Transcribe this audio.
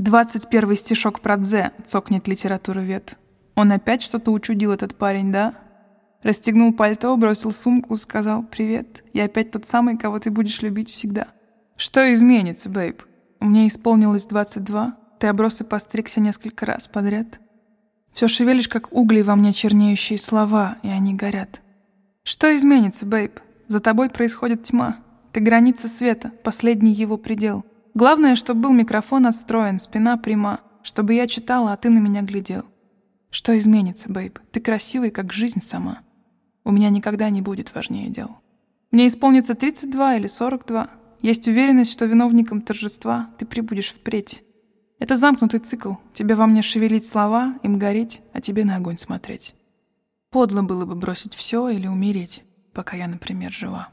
Двадцать первый стишок про Дзе, цокнет литературовед. Он опять что-то учудил, этот парень, да? Расстегнул пальто, бросил сумку, сказал «Привет, я опять тот самый, кого ты будешь любить всегда». Что изменится, бейб? Мне исполнилось 22, ты оброс и постригся несколько раз подряд. Все шевелишь, как угли во мне чернеющие слова, и они горят. Что изменится, бейб? За тобой происходит тьма. Ты граница света, последний его предел. Главное, чтобы был микрофон отстроен, спина пряма, чтобы я читала, а ты на меня глядел. Что изменится, бейб? Ты красивый, как жизнь сама. У меня никогда не будет важнее дел. Мне исполнится 32 или 42. Есть уверенность, что виновником торжества ты прибудешь впредь. Это замкнутый цикл. Тебе во мне шевелить слова, им гореть, а тебе на огонь смотреть. Подло было бы бросить все или умереть, пока я, например, жива.